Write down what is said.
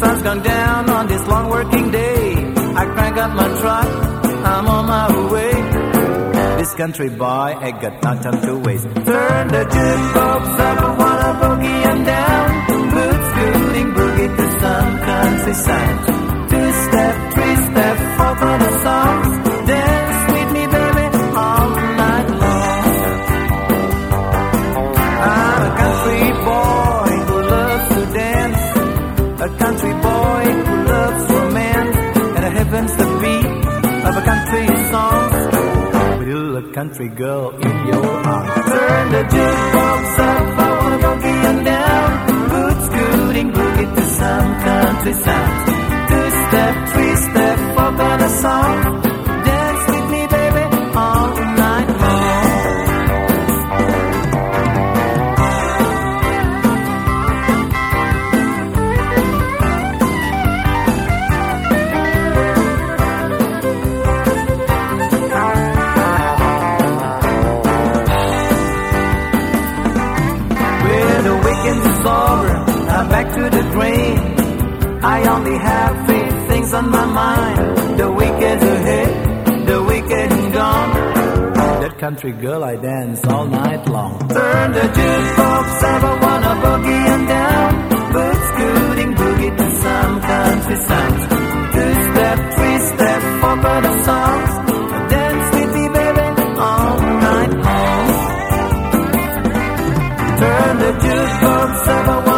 sun's gone down on this long working day. I crank up my truck, I'm on my way. This country boy ain't got no time to waste. Turn the jukebox up, wanna boogie Heaven's the beat of a country song. With a country girl in your arms. Turn the jukebox up, I wanna and down. Boots scooting, boogie to some country sound. back to the grain. I only have three things on my mind the weekend's ahead, the weekend gone. That country girl I dance all night long. Turn the jukebox, ever wanna boogie and down. Boots scooting boogie to some country sounds. Two step, three step, four better songs. Dance with me, baby, all night long. Turn the jukebox, ever